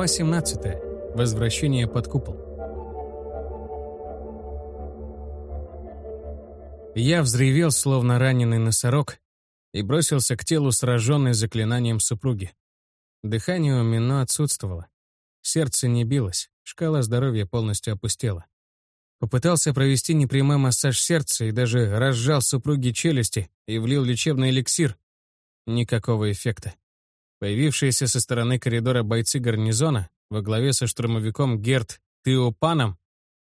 Глава 17. Возвращение под купол. Я взревел, словно раненый носорог, и бросился к телу, сраженный заклинанием супруги. Дыхание у Мино отсутствовало. Сердце не билось, шкала здоровья полностью опустела. Попытался провести непрямой массаж сердца и даже разжал супруги челюсти и влил лечебный эликсир. Никакого эффекта. Появившиеся со стороны коридора бойцы гарнизона во главе со штурмовиком Герт Теопаном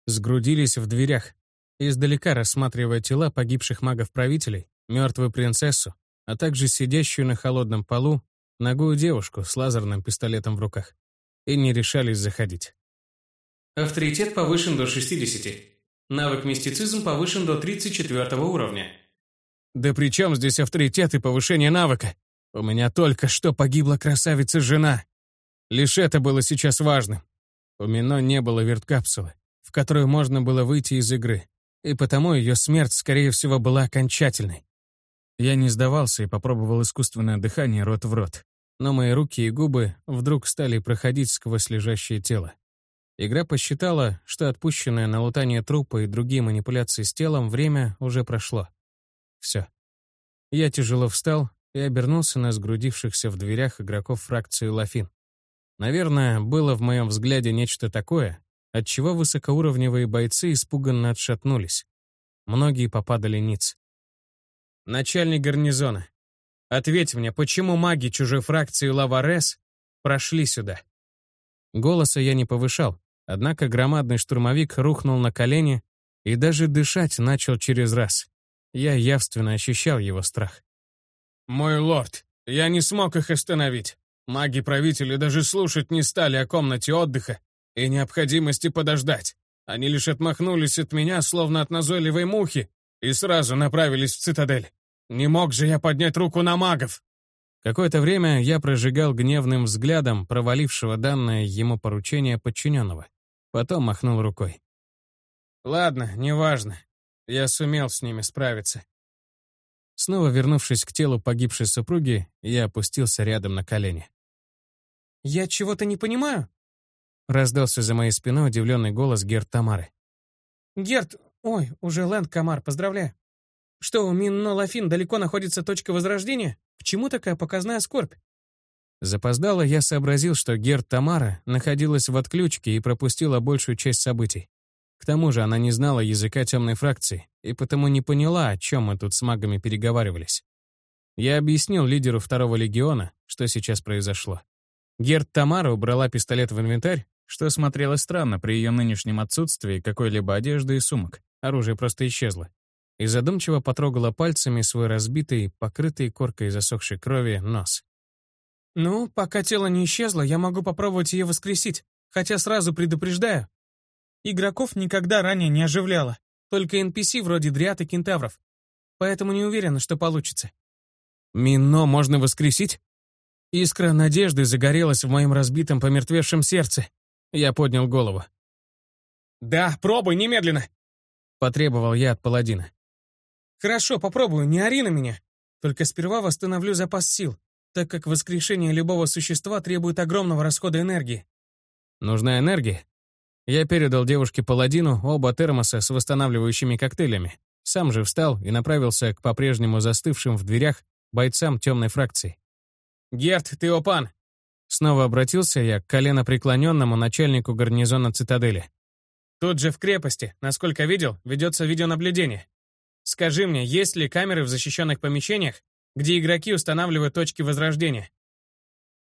сгрудились в дверях, издалека рассматривая тела погибших магов-правителей, мертвую принцессу, а также сидящую на холодном полу ногую девушку с лазерным пистолетом в руках, и не решались заходить. Авторитет повышен до 60. Навык мистицизм повышен до 34 уровня. Да при чем здесь авторитет и повышение навыка? У меня только что погибла красавица-жена. Лишь это было сейчас важным. У Мино не было верткапсулы, в которую можно было выйти из игры, и потому ее смерть, скорее всего, была окончательной. Я не сдавался и попробовал искусственное дыхание рот в рот, но мои руки и губы вдруг стали проходить сквозь лежащее тело. Игра посчитала, что отпущенное на лутание трупа и другие манипуляции с телом время уже прошло. Все. Я тяжело встал и обернулся на сгрудившихся в дверях игроков фракции Лафин. Наверное, было в моем взгляде нечто такое, от чего высокоуровневые бойцы испуганно отшатнулись. Многие попадали ниц. «Начальник гарнизона, ответь мне, почему маги чужой фракции Лаварес прошли сюда?» Голоса я не повышал, Однако громадный штурмовик рухнул на колени и даже дышать начал через раз. Я явственно ощущал его страх. «Мой лорд, я не смог их остановить. Маги-правители даже слушать не стали о комнате отдыха и необходимости подождать. Они лишь отмахнулись от меня, словно от назойливой мухи, и сразу направились в цитадель. Не мог же я поднять руку на магов!» Какое-то время я прожигал гневным взглядом провалившего данное ему поручение подчиненного. Потом махнул рукой. «Ладно, неважно. Я сумел с ними справиться». Снова вернувшись к телу погибшей супруги, я опустился рядом на колени. «Я чего-то не понимаю?» Раздался за моей спиной удивленный голос Герт Тамары. «Герт, ой, уже Лэнд Камар, поздравляю. Что, у Минно Лафин далеко находится точка возрождения? К чему такая показная скорбь?» Запоздало я сообразил, что Герт Тамара находилась в отключке и пропустила большую часть событий. К тому же она не знала языка темной фракции и потому не поняла, о чем мы тут с магами переговаривались. Я объяснил лидеру второго легиона, что сейчас произошло. Герт Тамара убрала пистолет в инвентарь, что смотрело странно при ее нынешнем отсутствии какой-либо одежды и сумок. Оружие просто исчезло. И задумчиво потрогала пальцами свой разбитый, покрытый коркой засохшей крови, нос. «Ну, пока тело не исчезло, я могу попробовать ее воскресить, хотя сразу предупреждаю. Игроков никогда ранее не оживляло, только NPC вроде дриад и кентавров. Поэтому не уверена, что получится». «Мино можно воскресить?» Искра надежды загорелась в моем разбитом помертвевшем сердце. Я поднял голову. «Да, пробуй немедленно!» Потребовал я от паладина. «Хорошо, попробую, не ори на меня. Только сперва восстановлю запас сил так как воскрешение любого существа требует огромного расхода энергии. Нужна энергия? Я передал девушке-паладину оба термоса с восстанавливающими коктейлями. Сам же встал и направился к по-прежнему застывшим в дверях бойцам темной фракции. «Герт, ты опан!» Снова обратился я к коленопреклоненному начальнику гарнизона цитадели. «Тут же в крепости, насколько видел, ведется видеонаблюдение. Скажи мне, есть ли камеры в защищенных помещениях, где игроки устанавливают точки возрождения.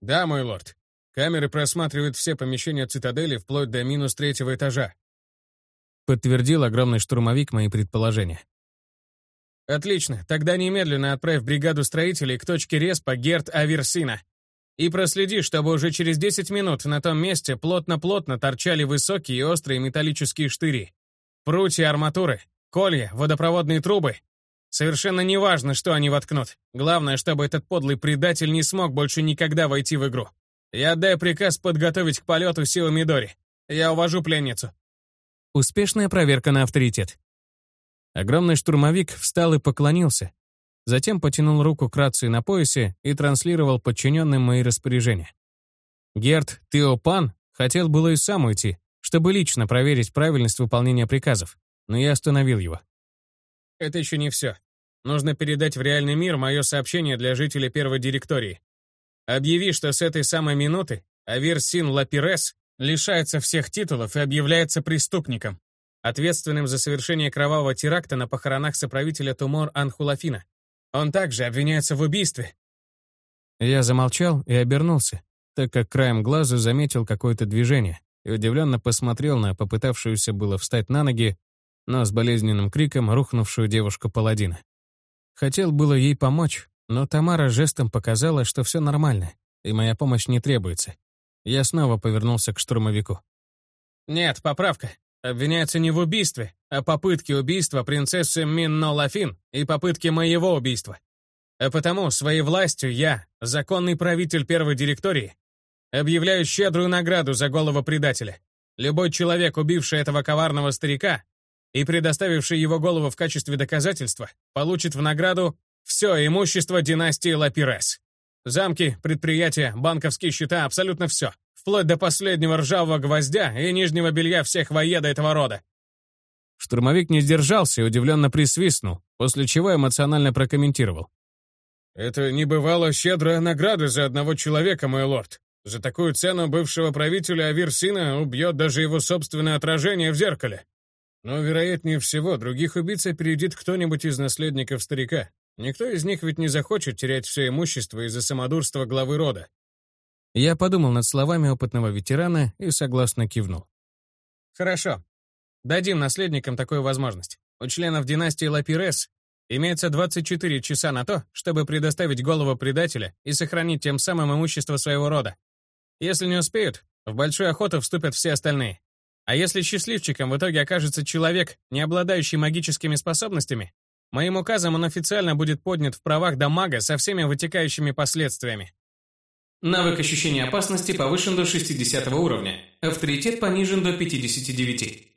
Да, мой лорд. Камеры просматривают все помещения цитадели вплоть до минус третьего этажа. Подтвердил огромный штурмовик мои предположения. Отлично, тогда немедленно отправь бригаду строителей к точке респа Герт Аверсина. И проследи, чтобы уже через 10 минут на том месте плотно-плотно торчали высокие и острые металлические штыри. Прутья арматуры, колья, водопроводные трубы Совершенно неважно, что они воткнут. Главное, чтобы этот подлый предатель не смог больше никогда войти в игру. Я отдаю приказ подготовить к полету силы Мидори. Я увожу пленницу. Успешная проверка на авторитет. Огромный штурмовик встал и поклонился. Затем потянул руку к рации на поясе и транслировал подчиненным мои распоряжения. Герт Теопан Хотел было и сам уйти, чтобы лично проверить правильность выполнения приказов, но я остановил его. Это еще не все. Нужно передать в реальный мир мое сообщение для жителей первой директории. Объяви, что с этой самой минуты Аверсин Лапирес лишается всех титулов и объявляется преступником, ответственным за совершение кровавого теракта на похоронах соправителя Тумор Анхулафина. Он также обвиняется в убийстве. Я замолчал и обернулся, так как краем глаза заметил какое-то движение и удивленно посмотрел на попытавшуюся было встать на ноги, но с болезненным криком рухнувшую девушку-паладина. Хотел было ей помочь, но Тамара жестом показала, что все нормально, и моя помощь не требуется. Я снова повернулся к штурмовику. «Нет, поправка. Обвиняется не в убийстве, а попытке убийства принцессы Минно Лафин и попытке моего убийства. А потому своей властью я, законный правитель первой директории, объявляю щедрую награду за голову предателя. Любой человек, убивший этого коварного старика и предоставивший его голову в качестве доказательства, получит в награду все имущество династии Лапирес. Замки, предприятия, банковские счета, абсолютно все. Вплоть до последнего ржавого гвоздя и нижнего белья всех воеда этого рода. Штурмовик не сдержался и удивленно присвистнул, после чего эмоционально прокомментировал. «Это небывало щедрая награда за одного человека, мой лорд. За такую цену бывшего правителя Аверсина убьет даже его собственное отражение в зеркале. Но, вероятнее всего, других убийц опередит кто-нибудь из наследников старика. Никто из них ведь не захочет терять все имущество из-за самодурства главы рода. Я подумал над словами опытного ветерана и согласно кивнул. Хорошо. Дадим наследникам такую возможность. У членов династии Лапирес имеется 24 часа на то, чтобы предоставить голову предателя и сохранить тем самым имущество своего рода. Если не успеют, в большую охоту вступят все остальные. А если счастливчиком в итоге окажется человек, не обладающий магическими способностями, моим указом он официально будет поднят в правах до мага со всеми вытекающими последствиями. Навык ощущения опасности повышен до 60 уровня. Авторитет понижен до 59.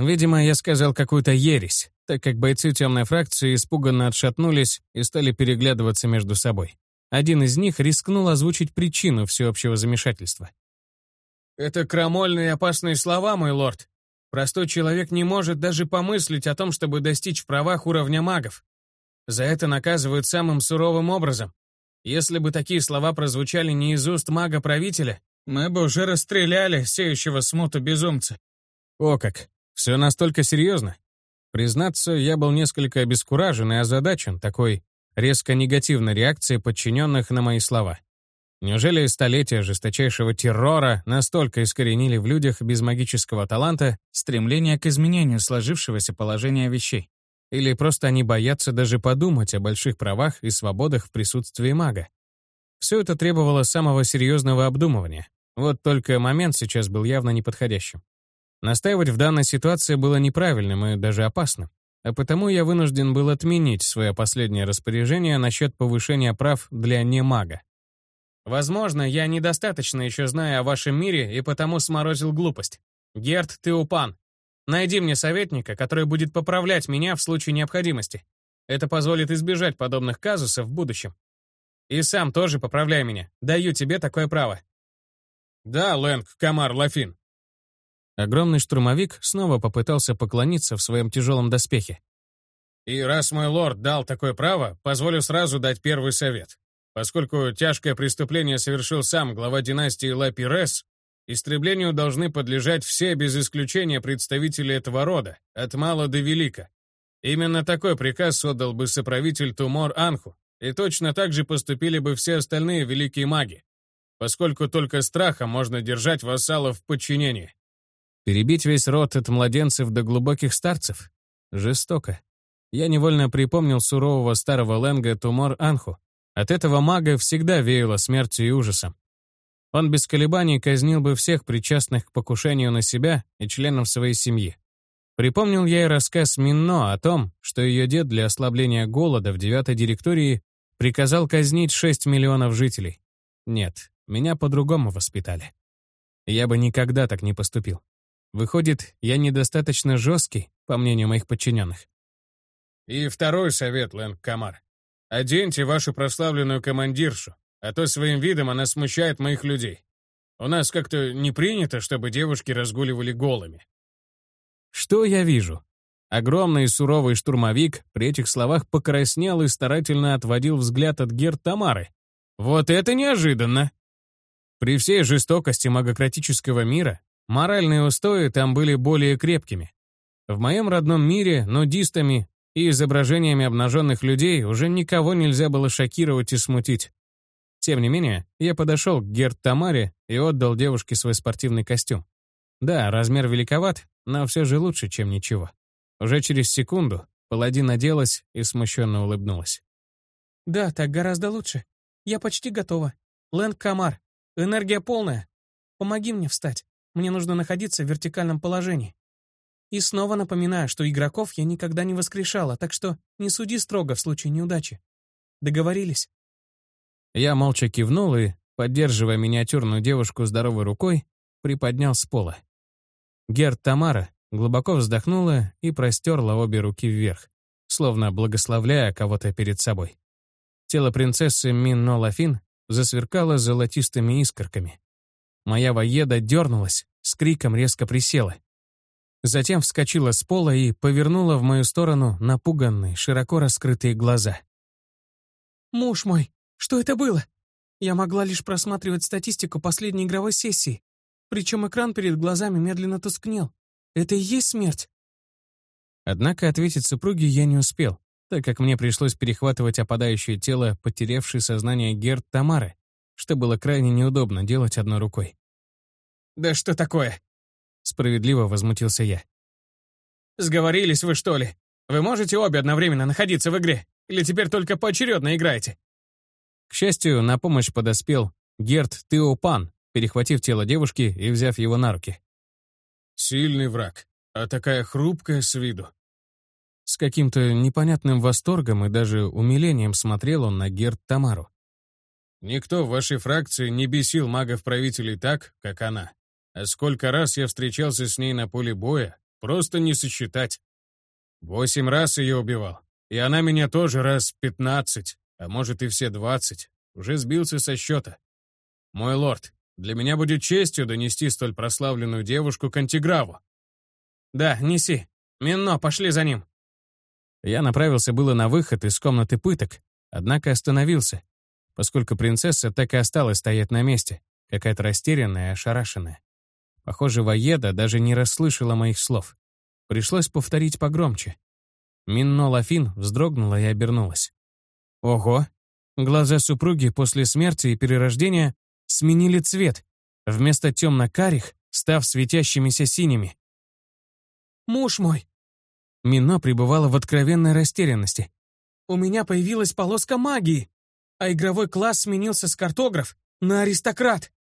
Видимо, я сказал какую-то ересь, так как бойцы темной фракции испуганно отшатнулись и стали переглядываться между собой. Один из них рискнул озвучить причину всеобщего замешательства. «Это крамольные и опасные слова, мой лорд. Простой человек не может даже помыслить о том, чтобы достичь в правах уровня магов. За это наказывают самым суровым образом. Если бы такие слова прозвучали не из уст мага-правителя, мы бы уже расстреляли сеющего смуту безумца». «О как! Все настолько серьезно?» Признаться, я был несколько обескуражен и озадачен такой резко негативной реакцией подчиненных на мои слова. Неужели столетия жесточайшего террора настолько искоренили в людях без магического таланта стремление к изменению сложившегося положения вещей? Или просто они боятся даже подумать о больших правах и свободах в присутствии мага? Все это требовало самого серьезного обдумывания. Вот только момент сейчас был явно неподходящим. Настаивать в данной ситуации было неправильным и даже опасным, а потому я вынужден был отменить свое последнее распоряжение насчет повышения прав для немага. Возможно, я недостаточно еще знаю о вашем мире и потому сморозил глупость. Герт Теупан, найди мне советника, который будет поправлять меня в случае необходимости. Это позволит избежать подобных казусов в будущем. И сам тоже поправляй меня. Даю тебе такое право. Да, Лэнг Камар Лафин. Огромный штурмовик снова попытался поклониться в своем тяжелом доспехе. И раз мой лорд дал такое право, позволю сразу дать первый совет. Поскольку тяжкое преступление совершил сам глава династии Лапирес, истреблению должны подлежать все без исключения представители этого рода, от мала до велика. Именно такой приказ отдал бы соправитель Тумор Анху, и точно так же поступили бы все остальные великие маги, поскольку только страхом можно держать вассалов в подчинении. Перебить весь род от младенцев до глубоких старцев? Жестоко. Я невольно припомнил сурового старого Ленга Тумор Анху, от этого мага всегда веяло смертью и ужасом. Он без колебаний казнил бы всех причастных к покушению на себя и членов своей семьи. Припомнил я и рассказ Минно о том, что ее дед для ослабления голода в девятой директории приказал казнить 6 миллионов жителей. Нет, меня по-другому воспитали. Я бы никогда так не поступил. Выходит, я недостаточно жесткий, по мнению моих подчиненных. И второй совет, Лэнг Камар. Оденьте вашу прославленную командиршу, а то своим видом она смущает моих людей. У нас как-то не принято, чтобы девушки разгуливали голыми». Что я вижу? Огромный суровый штурмовик при этих словах покраснел и старательно отводил взгляд от Герд Тамары. Вот это неожиданно! При всей жестокости магократического мира моральные устои там были более крепкими. В моем родном мире нудистами и изображениями обнаженных людей уже никого нельзя было шокировать и смутить. Тем не менее, я подошел к Герд Тамаре и отдал девушке свой спортивный костюм. Да, размер великоват, но все же лучше, чем ничего. Уже через секунду паладин оделась и смущенно улыбнулась. «Да, так гораздо лучше. Я почти готова. Лэнг Камар, энергия полная. Помоги мне встать. Мне нужно находиться в вертикальном положении. И снова напоминаю, что игроков я никогда не воскрешала, так что не суди строго в случае неудачи. Договорились?» Я молча кивнул и, поддерживая миниатюрную девушку здоровой рукой, приподнял с пола. Герд Тамара глубоко вздохнула и простерла обе руки вверх, словно благословляя кого-то перед собой. Тело принцессы Минно Лафин засверкало золотистыми искорками. Моя воеда дернулась, с криком резко присела. Затем вскочила с пола и повернула в мою сторону напуганные, широко раскрытые глаза. «Муж мой, что это было? Я могла лишь просматривать статистику последней игровой сессии, причем экран перед глазами медленно тускнел. Это и есть смерть?» Однако ответить супруге я не успел, так как мне пришлось перехватывать опадающее тело, потерявшей сознание Герд Тамары, что было крайне неудобно делать одной рукой. «Да что такое?» Справедливо возмутился я. «Сговорились вы, что ли? Вы можете обе одновременно находиться в игре? Или теперь только поочередно играете?» К счастью, на помощь подоспел Герд Теопан, перехватив тело девушки и взяв его на руки. Сильный враг, а такая хрупкая с виду. С каким-то непонятным восторгом и даже умилением смотрел он на Герд Тамару. Никто в вашей фракции не бесил магов-правителей так, как она. А сколько раз я встречался с ней на поле боя, просто не сосчитать. Восемь раз ее убивал. И она меня тоже раз пятнадцать, а может и все двадцать. Уже сбился со счета. Мой лорд, для меня будет честью донести столь прославленную девушку к антиграву. Да, неси. Минно, пошли за ним. Я направился было на выход из комнаты пыток, однако остановился, поскольку принцесса так и осталась стоять на месте, какая-то растерянная и ошарашенная. Похоже, Ваеда даже не расслышала моих слов. Пришлось повторить погромче. Минно Лафин вздрогнула и обернулась. Ого! Глаза супруги после смерти и перерождения сменили цвет, вместо темно-карих став светящимися синими. «Муж мой!» Мино пребывала в откровенной растерянности. «У меня появилась полоска магии, а игровой класс сменился с картограф на аристократ!»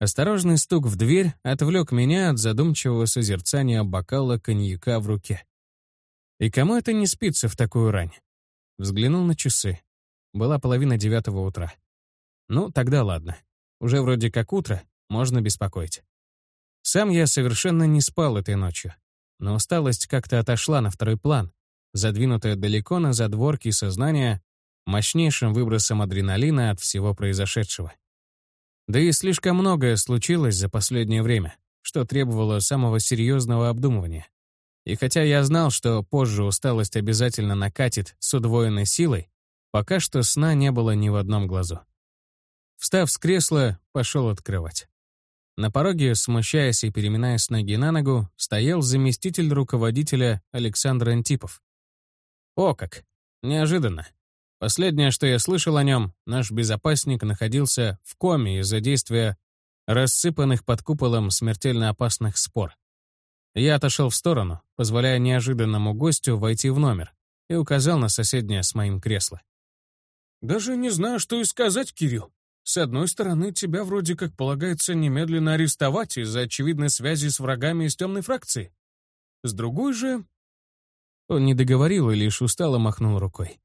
Осторожный стук в дверь отвлек меня от задумчивого созерцания бокала коньяка в руке. И кому это не спится в такую рань? Взглянул на часы. Была половина девятого утра. Ну, тогда ладно. Уже вроде как утро, можно беспокоить. Сам я совершенно не спал этой ночью. Но усталость как-то отошла на второй план, задвинутая далеко на задворки сознания мощнейшим выбросом адреналина от всего произошедшего. Да и слишком многое случилось за последнее время, что требовало самого серьезного обдумывания. И хотя я знал, что позже усталость обязательно накатит с удвоенной силой, Пока что сна не было ни в одном глазу. Встав с кресла, пошел открывать. На пороге, смущаясь и переминаясь ноги на ногу, стоял заместитель руководителя Александр Антипов. О как! Неожиданно. Последнее, что я слышал о нем, наш безопасник находился в коме из-за действия рассыпанных под куполом смертельно опасных спор. Я отошел в сторону, позволяя неожиданному гостю войти в номер, и указал на соседнее с моим кресло. «Даже не знаю, что и сказать, Кирилл. С одной стороны, тебя вроде как полагается немедленно арестовать из-за очевидной связи с врагами из темной фракции. С другой же...» Он не договорил и лишь устало махнул рукой.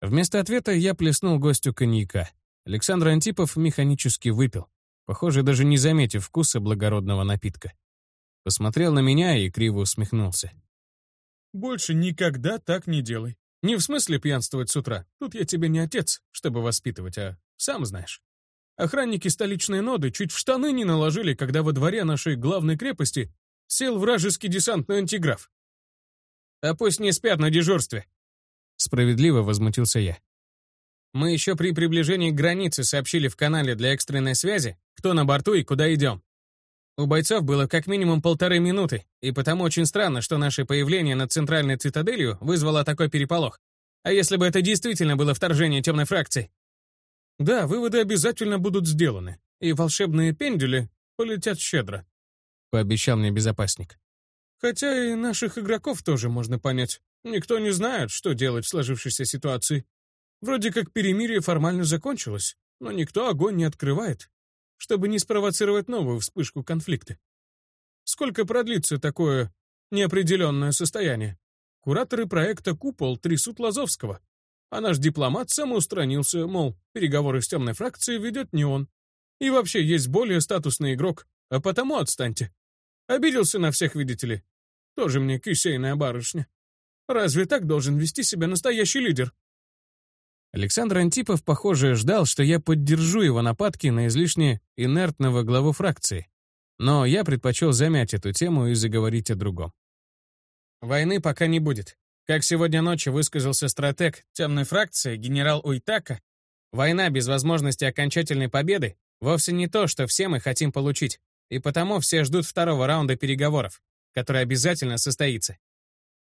Вместо ответа я плеснул гостю коньяка. Александр Антипов механически выпил, похоже, даже не заметив вкуса благородного напитка. Посмотрел на меня и криво усмехнулся. «Больше никогда так не делай. Не в смысле пьянствовать с утра. Тут я тебе не отец, чтобы воспитывать, а сам знаешь. Охранники столичной ноды чуть в штаны не наложили, когда во дворе нашей главной крепости сел вражеский десантный антиграф. А пусть не спят на дежурстве. Справедливо возмутился я. Мы еще при приближении к границе сообщили в канале для экстренной связи, кто на борту и куда идем. У бойцов было как минимум полторы минуты, и потому очень странно, что наше появление над центральной цитаделью вызвало такой переполох. А если бы это действительно было вторжение темной фракции? Да, выводы обязательно будут сделаны, и волшебные пендели полетят щедро, — пообещал мне безопасник. Хотя и наших игроков тоже можно понять. Никто не знает, что делать в сложившейся ситуации. Вроде как перемирие формально закончилось, но никто огонь не открывает, чтобы не спровоцировать новую вспышку конфликта. Сколько продлится такое неопределенное состояние? Кураторы проекта «Купол» трясут Лазовского, а наш дипломат самоустранился, мол, переговоры с темной фракцией ведет не он. И вообще есть более статусный игрок, а потому отстаньте. Обиделся на всех, видите ли. Тоже мне кисейная барышня. Разве так должен вести себя настоящий лидер? Александр Антипов, похоже, ждал, что я поддержу его нападки на излишне инертного главу фракции. Но я предпочел замять эту тему и заговорить о другом. Войны пока не будет. Как сегодня ночью высказался стратег темной фракции генерал Уйтака, война без возможности окончательной победы вовсе не то, что все мы хотим получить, и потому все ждут второго раунда переговоров, который обязательно состоится.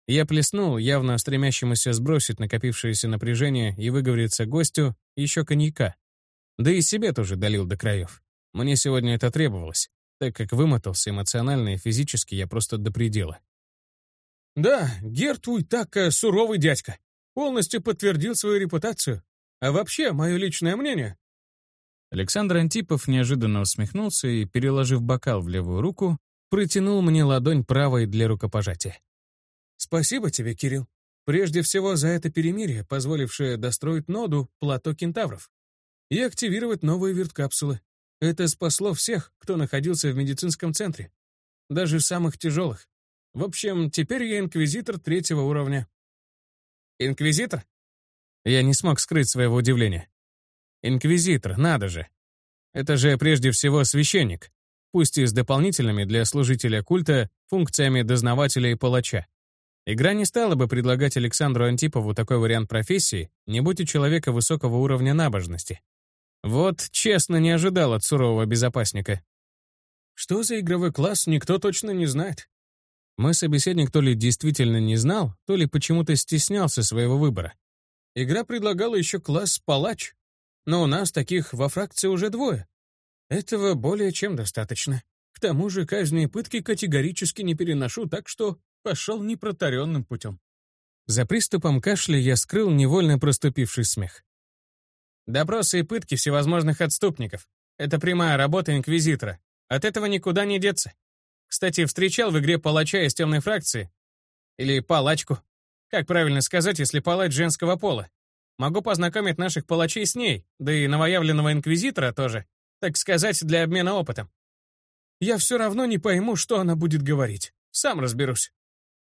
Я плеснул, явно стремящемуся сбросить накопившееся напряжение и выговориться гостю, еще коньяка. Да и себе тоже долил до краев. Мне сегодня это требовалось, так как вымотался эмоционально и физически я просто до предела. Да, Герт Уйтака суровый дядька. Полностью подтвердил свою репутацию. А вообще, мое личное мнение. Александр Антипов неожиданно усмехнулся и, переложив бокал в левую руку, протянул мне ладонь правой для рукопожатия. Спасибо тебе, Кирилл. Прежде всего за это перемирие, позволившее достроить ноду плато кентавров и активировать новые верткапсулы. Это спасло всех, кто находился в медицинском центре, даже самых тяжелых. В общем, теперь я инквизитор третьего уровня. Инквизитор? Я не смог скрыть своего удивления. Инквизитор, надо же. Это же прежде всего священник, пусть и с дополнительными для служителя культа функциями дознавателя и палача. Игра не стала бы предлагать Александру Антипову такой вариант профессии, не будь у человека высокого уровня набожности. Вот честно не ожидал от сурового безопасника. Что за игровой класс, никто точно не знает. Мой собеседник то ли действительно не знал, то ли почему-то стеснялся своего выбора. Игра предлагала еще класс «Палач», но у нас таких во фракции уже двое. Этого более чем достаточно. К тому же казни и пытки категорически не переношу, так что пошел непротаренным путем. За приступом кашля я скрыл невольно проступивший смех. Допросы и пытки всевозможных отступников. Это прямая работа Инквизитора. От этого никуда не деться. Кстати, встречал в игре палача из темной фракции. Или палачку. Как правильно сказать, если палач женского пола? Могу познакомить наших палачей с ней, да и новоявленного Инквизитора тоже, так сказать, для обмена опытом. Я все равно не пойму, что она будет говорить. Сам разберусь.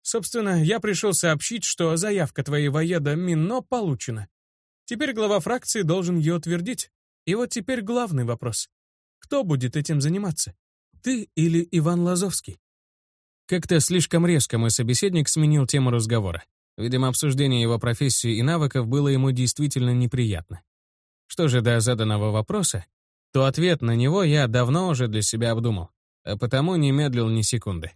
Собственно, я пришел сообщить, что заявка твоей воеда Мино получена. Теперь глава фракции должен ее утвердить. И вот теперь главный вопрос. Кто будет этим заниматься? Ты или Иван Лазовский? Как-то слишком резко мой собеседник сменил тему разговора. Видимо, обсуждение его профессии и навыков было ему действительно неприятно. Что же до заданного вопроса, то ответ на него я давно уже для себя обдумал, а потому не медлил ни секунды.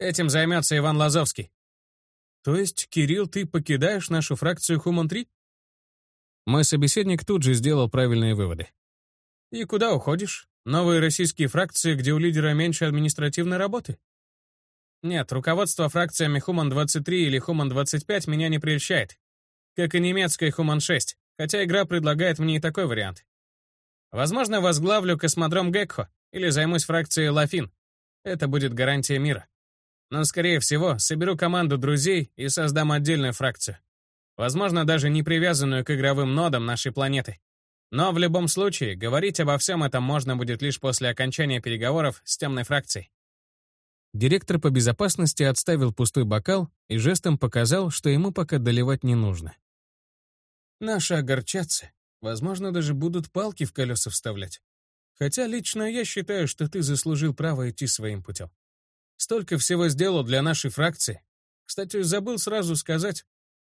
Этим займется Иван Лазовский. То есть, Кирилл, ты покидаешь нашу фракцию Хуман-3? Мой собеседник тут же сделал правильные выводы. И куда уходишь? Новые российские фракции, где у лидера меньше административной работы? Нет, руководство фракциями Хуман-23 или Хуман-25 меня не прельщает. Как и немецкая Хуман-6, хотя игра предлагает мне и такой вариант. Возможно, возглавлю космодром Гекхо или займусь фракцией Лафин. Это будет гарантия мира. Но, скорее всего, соберу команду друзей и создам отдельную фракцию. Возможно, даже не привязанную к игровым нодам нашей планеты. Но в любом случае, говорить обо всем этом можно будет лишь после окончания переговоров с темной фракцией. Директор по безопасности отставил пустой бокал и жестом показал, что ему пока доливать не нужно. «Наши огорчатся. Возможно, даже будут палки в колеса вставлять. Хотя лично я считаю, что ты заслужил право идти своим путем. Столько всего сделал для нашей фракции. Кстати, забыл сразу сказать.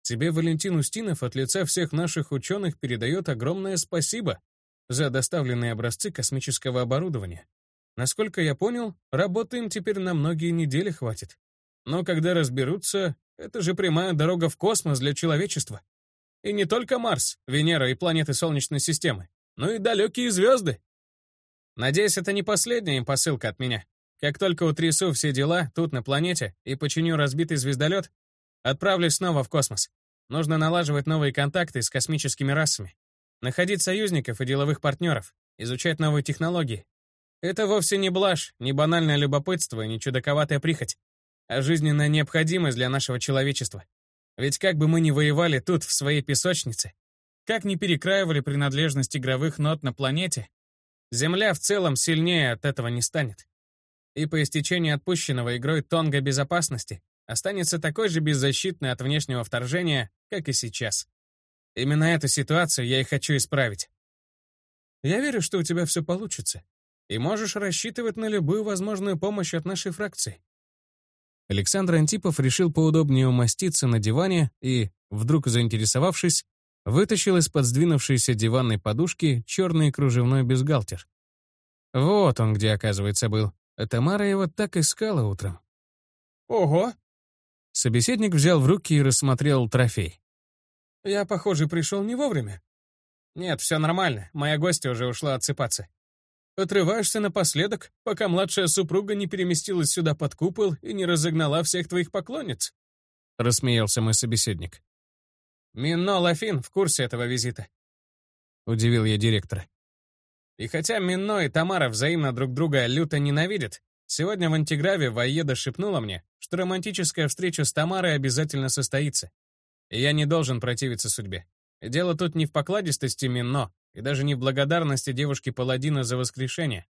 Тебе Валентин Устинов от лица всех наших ученых передает огромное спасибо за доставленные образцы космического оборудования. Насколько я понял, работы им теперь на многие недели хватит. Но когда разберутся, это же прямая дорога в космос для человечества. И не только Марс, Венера и планеты Солнечной системы, но и далекие звезды. Надеюсь, это не последняя им посылка от меня. Как только утрясу все дела тут, на планете, и починю разбитый звездолет, отправлюсь снова в космос. Нужно налаживать новые контакты с космическими расами, находить союзников и деловых партнеров, изучать новые технологии, это вовсе не блажь, не банальное любопытство и не чудаковатая прихоть, а жизненная необходимость для нашего человечества. Ведь как бы мы ни воевали тут, в своей песочнице, как ни перекраивали принадлежность игровых нот на планете, Земля в целом сильнее от этого не станет. И по истечении отпущенного игрой тонга безопасности останется такой же беззащитной от внешнего вторжения, как и сейчас. Именно эту ситуацию я и хочу исправить. Я верю, что у тебя все получится, и можешь рассчитывать на любую возможную помощь от нашей фракции». Александр Антипов решил поудобнее умоститься на диване и, вдруг заинтересовавшись, вытащил из-под сдвинувшейся диванной подушки черный кружевной бюстгальтер. Вот он где, оказывается, был. А Тамара его так искала утром. «Ого!» Собеседник взял в руки и рассмотрел трофей. «Я, похоже, пришел не вовремя». «Нет, все нормально. Моя гостья уже ушла отсыпаться». Отрываешься напоследок, пока младшая супруга не переместилась сюда под купол и не разогнала всех твоих поклонниц?» — рассмеялся мой собеседник. «Минно Лафин в курсе этого визита», — удивил я директора. «И хотя Минно и Тамара взаимно друг друга люто ненавидят, сегодня в антиграве Ваеда шепнула мне, что романтическая встреча с Тамарой обязательно состоится, и я не должен противиться судьбе. дело тут не в покладистости Минно, и даже не в благодарности девушки-паладина за воскрешение.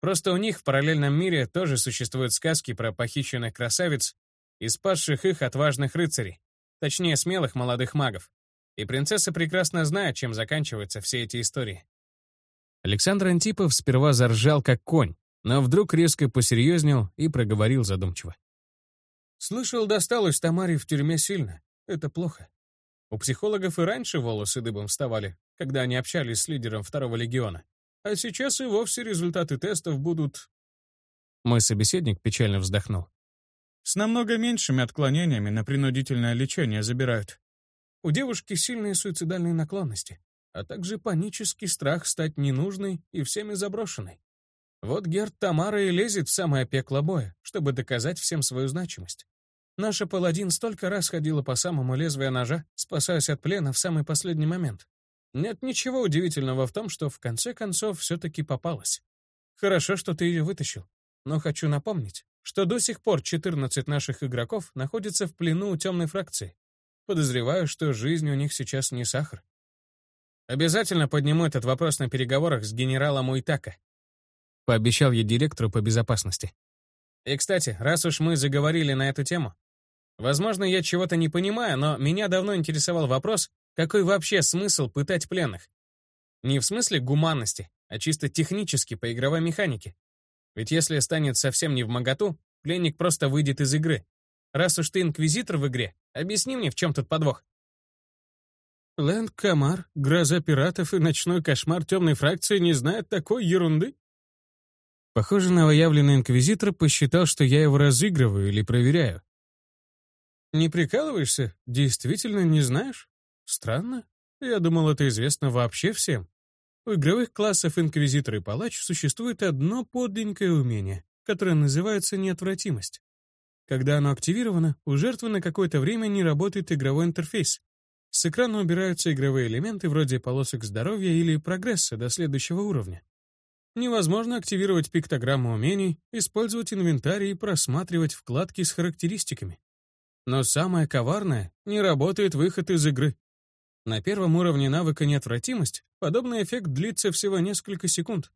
Просто у них в параллельном мире тоже существуют сказки про похищенных красавиц и спасших их отважных рыцарей, точнее смелых молодых магов. И принцесса прекрасно знает, чем заканчиваются все эти истории. Александр Антипов сперва заржал, как конь, но вдруг резко посерьезнел и проговорил задумчиво. «Слышал, досталось Тамаре в тюрьме сильно. Это плохо. У психологов и раньше волосы дыбом вставали, когда они общались с лидером второго легиона. А сейчас и вовсе результаты тестов будут... Мой собеседник печально вздохнул. С намного меньшими отклонениями на принудительное лечение забирают. У девушки сильные суицидальные наклонности, а также панический страх стать ненужной и всеми заброшенной. Вот Герд Тамара и лезет в самое пекло боя, чтобы доказать всем свою значимость. Наша паладин столько раз ходила по самому лезвию ножа, спасаясь от плена в самый последний момент. Нет ничего удивительного в том, что в конце концов все-таки попалась. Хорошо, что ты ее вытащил. Но хочу напомнить, что до сих пор 14 наших игроков находятся в плену у темной фракции. Подозреваю, что жизнь у них сейчас не сахар. Обязательно подниму этот вопрос на переговорах с генералом Уитака. Пообещал я директору по безопасности. И, кстати, раз уж мы заговорили на эту тему, возможно, я чего-то не понимаю, но меня давно интересовал вопрос, какой вообще смысл пытать пленных? Не в смысле гуманности, а чисто технически по игровой механике. Ведь если станет совсем не в моготу, пленник просто выйдет из игры. Раз уж ты инквизитор в игре, объясни мне, в чем тут подвох. Лэнд Камар, гроза пиратов и ночной кошмар темной фракции не знают такой ерунды? Похоже, новоявленный инквизитор посчитал, что я его разыгрываю или проверяю. Не прикалываешься? Действительно не знаешь? Странно. Я думал, это известно вообще всем. У игровых классов Инквизитор и Палач существует одно подлинное умение, которое называется неотвратимость. Когда оно активировано, у жертвы на какое-то время не работает игровой интерфейс. С экрана убираются игровые элементы вроде полосок здоровья или прогресса до следующего уровня. Невозможно активировать пиктограмму умений, использовать инвентарь и просматривать вкладки с характеристиками. Но самое коварное — не работает выход из игры. На первом уровне навыка неотвратимость подобный эффект длится всего несколько секунд.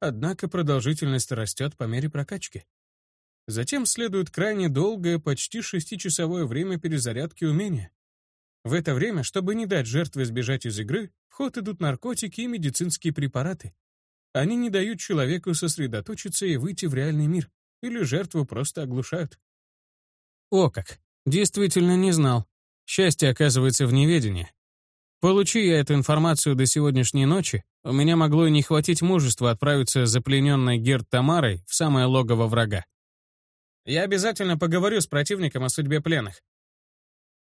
Однако продолжительность растет по мере прокачки. Затем следует крайне долгое, почти шестичасовое время перезарядки умения. В это время, чтобы не дать жертве сбежать из игры, в ход идут наркотики и медицинские препараты. Они не дают человеку сосредоточиться и выйти в реальный мир, или жертву просто оглушают. О как! Действительно не знал. Счастье оказывается в неведении. Получи я эту информацию до сегодняшней ночи, у меня могло и не хватить мужества отправиться за плененной Герд Тамарой в самое логово врага. Я обязательно поговорю с противником о судьбе пленных.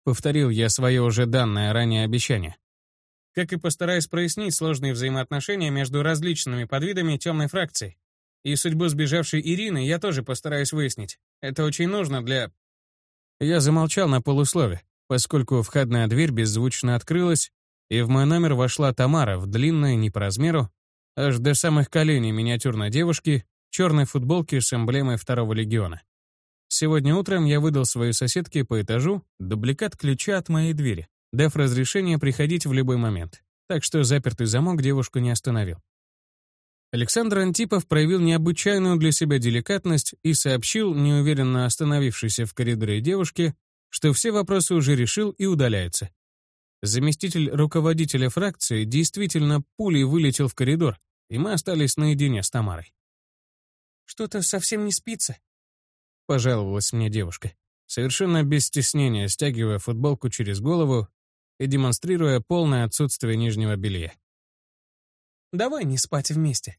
Повторил я свое уже данное ранее обещание. Как и постараюсь прояснить сложные взаимоотношения между различными подвидами темной фракции. И судьбу сбежавшей Ирины я тоже постараюсь выяснить. Это очень нужно для... Я замолчал на полуслове, поскольку входная дверь беззвучно открылась, и в мой номер вошла Тамара в длинной, не по размеру, аж до самых коленей миниатюрной девушки, черной футболке с эмблемой второго легиона. Сегодня утром я выдал своей соседке по этажу дубликат ключа от моей двери, дав разрешение приходить в любой момент, так что запертый замок девушку не остановил. Александр Антипов проявил необычайную для себя деликатность и сообщил, неуверенно остановившейся в коридоре девушке, что все вопросы уже решил и удаляется. Заместитель руководителя фракции действительно пулей вылетел в коридор, и мы остались наедине с Тамарой. «Что-то совсем не спится», — пожаловалась мне девушка, совершенно без стеснения стягивая футболку через голову и демонстрируя полное отсутствие нижнего белья. «Давай не спать вместе»,